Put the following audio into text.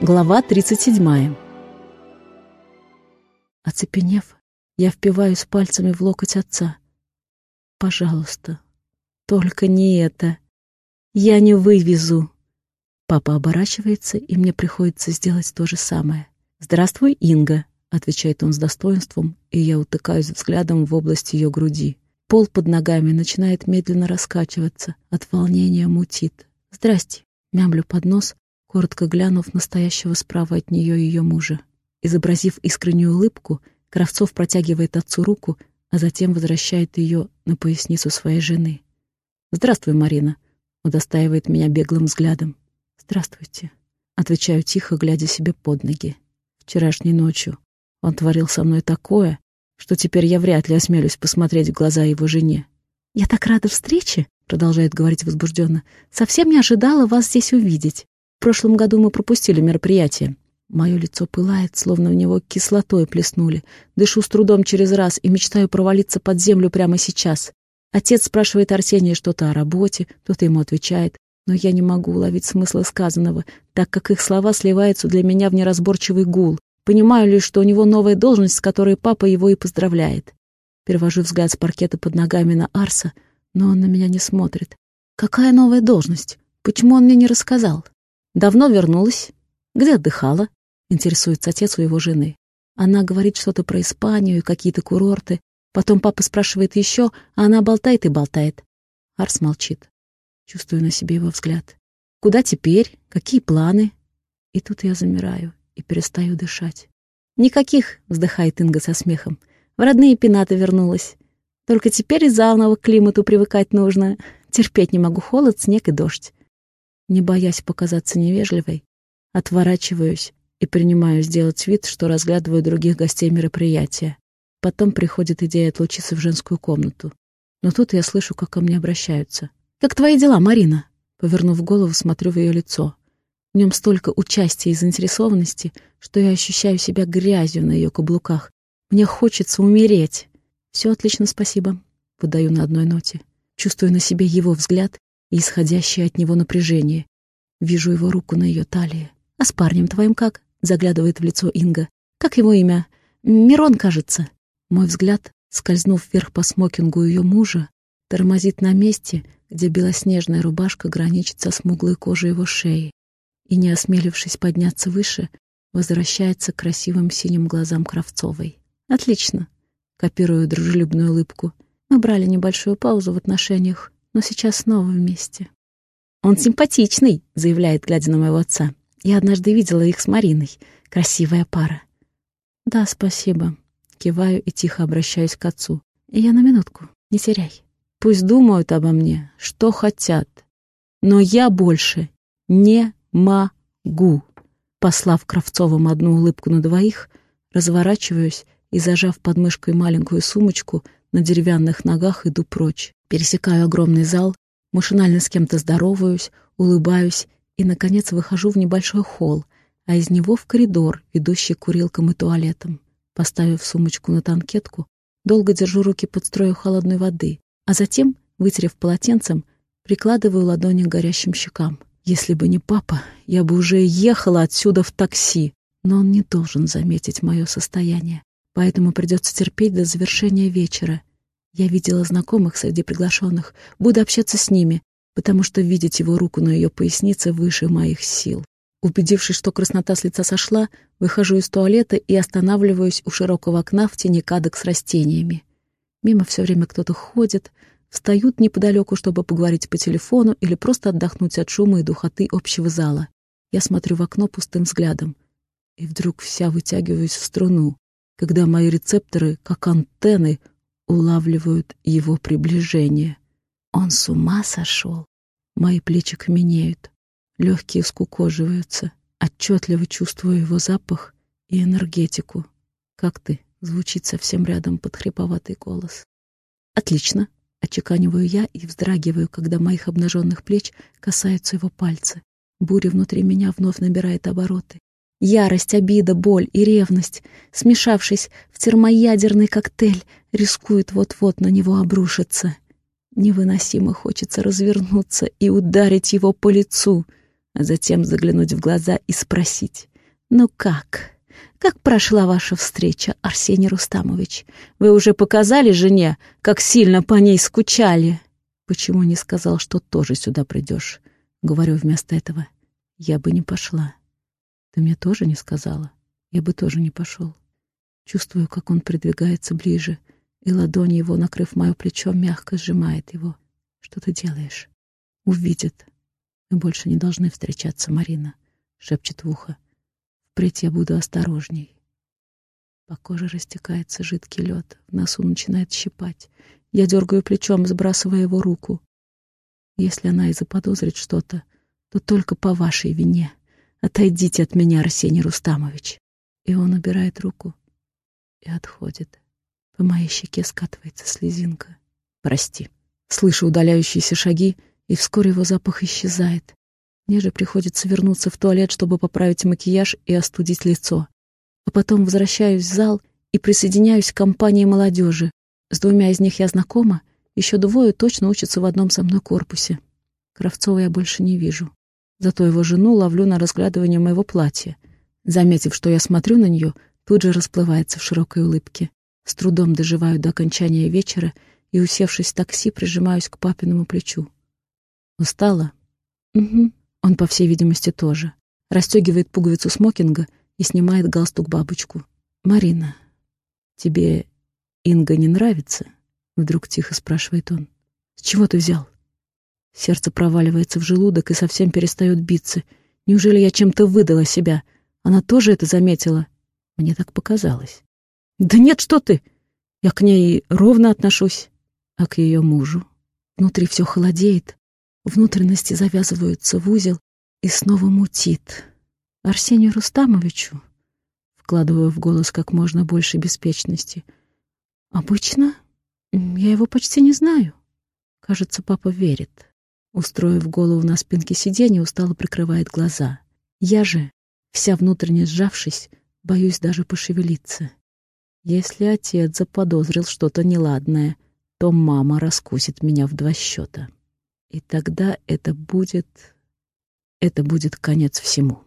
Глава 37. Оцепенев, я впиваюсь пальцами в локоть отца. «Пожалуйста, только не это. Я не вывезу». Папа оборачивается, и мне приходится сделать то же самое. «Здравствуй, Инга», — отвечает он с достоинством, и я утыкаюсь взглядом в область ее груди. Пол под ногами начинает медленно раскачиваться, от волнения мутит. «Здрасте», — мямлю под нос, коротко глянув настоящего справа от нее ее мужа. Изобразив искреннюю улыбку, Кравцов протягивает отцу руку, а затем возвращает ее на поясницу своей жены. «Здравствуй, Марина», — удостаивает меня беглым взглядом. «Здравствуйте», — отвечаю тихо, глядя себе под ноги. Вчерашней ночью он творил со мной такое, что теперь я вряд ли осмелюсь посмотреть в глаза его жене. «Я так рада встрече», — продолжает говорить возбужденно. «Совсем не ожидала вас здесь увидеть. В прошлом году мы пропустили мероприятие. Мое лицо пылает, словно в него кислотой плеснули. Дышу с трудом через раз и мечтаю провалиться под землю прямо сейчас. Отец спрашивает Арсения что-то о работе, тот ему отвечает. Но я не могу уловить смысла сказанного, так как их слова сливаются для меня в неразборчивый гул. Понимаю лишь, что у него новая должность, с которой папа его и поздравляет. Перевожу взгляд с паркета под ногами на Арса, но он на меня не смотрит. Какая новая должность? Почему он мне не рассказал? Давно вернулась? Где отдыхала? Интересуется отец у его жены. Она говорит что-то про Испанию и какие-то курорты. Потом папа спрашивает еще, а она болтает и болтает. Арс молчит. Чувствую на себе его взгляд. Куда теперь? Какие планы? И тут я замираю и перестаю дышать. «Никаких», — вздыхает Инга со смехом. «В родные пенаты вернулась. Только теперь из заново к климату привыкать нужно. Терпеть не могу холод, снег и дождь не боясь показаться невежливой, отворачиваюсь и принимаю сделать вид, что разглядываю других гостей мероприятия. Потом приходит идея отлучиться в женскую комнату. Но тут я слышу, как ко мне обращаются. «Как твои дела, Марина?» Повернув голову, смотрю в ее лицо. В нем столько участия и заинтересованности, что я ощущаю себя грязью на ее каблуках. Мне хочется умереть. «Все отлично, спасибо», — выдаю на одной ноте. Чувствую на себе его взгляд и исходящее от него напряжение. Вижу его руку на ее талии. «А с парнем твоим как?» — заглядывает в лицо Инга. «Как его имя? Мирон, кажется». Мой взгляд, скользнув вверх по смокингу ее мужа, тормозит на месте, где белоснежная рубашка граничит со смуглой кожей его шеи, и, не осмелившись подняться выше, возвращается к красивым синим глазам Кравцовой. «Отлично», — копирую дружелюбную улыбку. «Мы брали небольшую паузу в отношениях, но сейчас снова вместе. «Он симпатичный», — заявляет, глядя на моего отца. «Я однажды видела их с Мариной. Красивая пара». «Да, спасибо». Киваю и тихо обращаюсь к отцу. Я на минутку, не теряй. Пусть думают обо мне, что хотят. Но я больше не могу. Послав Кравцовым одну улыбку на двоих, разворачиваюсь и, зажав под мышкой маленькую сумочку, на деревянных ногах иду прочь. Пересекаю огромный зал, машинально с кем-то здороваюсь, улыбаюсь и, наконец, выхожу в небольшой холл, а из него в коридор, ведущий к курилкам и туалетам. Поставив сумочку на танкетку, долго держу руки под строю холодной воды, а затем, вытерев полотенцем, прикладываю ладони к горящим щекам. Если бы не папа, я бы уже ехала отсюда в такси, но он не должен заметить мое состояние, поэтому придется терпеть до завершения вечера я видела знакомых среди приглашенных, буду общаться с ними, потому что видеть его руку на ее пояснице выше моих сил. Убедившись, что краснота с лица сошла, выхожу из туалета и останавливаюсь у широкого окна в тени кадок с растениями. Мимо все время кто-то ходит, встают неподалеку, чтобы поговорить по телефону или просто отдохнуть от шума и духоты общего зала. Я смотрю в окно пустым взглядом. И вдруг вся вытягиваюсь в струну, когда мои рецепторы, как антенны, улавливают его приближение. Он с ума сошел. Мои плечи каменеют, легкие скукоживаются. Отчетливо чувствую его запах и энергетику. «Как ты?» — звучит совсем рядом подхриповатый голос. «Отлично!» — очеканиваю я и вздрагиваю, когда моих обнаженных плеч касаются его пальцы. Буря внутри меня вновь набирает обороты. Ярость, обида, боль и ревность, смешавшись в термоядерный коктейль, рискуют вот-вот на него обрушиться. Невыносимо хочется развернуться и ударить его по лицу. а затем заглянуть в глаза и спросить, «Ну как? Как прошла ваша встреча, Арсений Рустамович? Вы уже показали жене, как сильно по ней скучали?» «Почему не сказал, что тоже сюда придешь?» Говорю вместо этого, «Я бы не пошла». «Ты мне тоже не сказала?» «Я бы тоже не пошел». Чувствую, как он придвигается ближе, и ладонь его, накрыв мое плечо, мягко сжимает его. «Что ты делаешь?» «Увидит. Мы больше не должны встречаться, Марина», — шепчет в ухо. «Впредь я буду осторожней». По коже растекается жидкий лед, в носу начинает щипать. Я дергаю плечом, сбрасывая его руку. Если она и заподозрит что-то, то только по вашей вине. Отойдите от меня, Арсений Рустамович. И он убирает руку и отходит. По моей щеке скатывается слезинка. Прости. Слышу удаляющиеся шаги, и вскоре его запах исчезает. Мне же приходится вернуться в туалет, чтобы поправить макияж и остудить лицо. А потом возвращаюсь в зал и присоединяюсь к компании молодежи. С двумя из них я знакома, еще двое точно учатся в одном со мной корпусе. Кравцова я больше не вижу. Зато его жену ловлю на разглядывание моего платья. Заметив, что я смотрю на нее, тут же расплывается в широкой улыбке. С трудом доживаю до окончания вечера и, усевшись в такси, прижимаюсь к папиному плечу. Устала? Угу. Он, по всей видимости, тоже. Растегивает пуговицу смокинга и снимает галстук-бабочку. «Марина, тебе Инга не нравится?» Вдруг тихо спрашивает он. «С чего ты взял?» Сердце проваливается в желудок и совсем перестает биться. Неужели я чем-то выдала себя? Она тоже это заметила? Мне так показалось. Да нет, что ты! Я к ней ровно отношусь. А к ее мужу? Внутри все холодеет, внутренности завязываются в узел и снова мутит. Арсению Рустамовичу, вкладываю в голос как можно больше беспечности, обычно я его почти не знаю. Кажется, папа верит. Устроив голову на спинке сиденья, устало прикрывает глаза. Я же, вся внутренне сжавшись, боюсь даже пошевелиться. Если отец заподозрил что-то неладное, то мама раскусит меня в два счета. И тогда это будет... Это будет конец всему.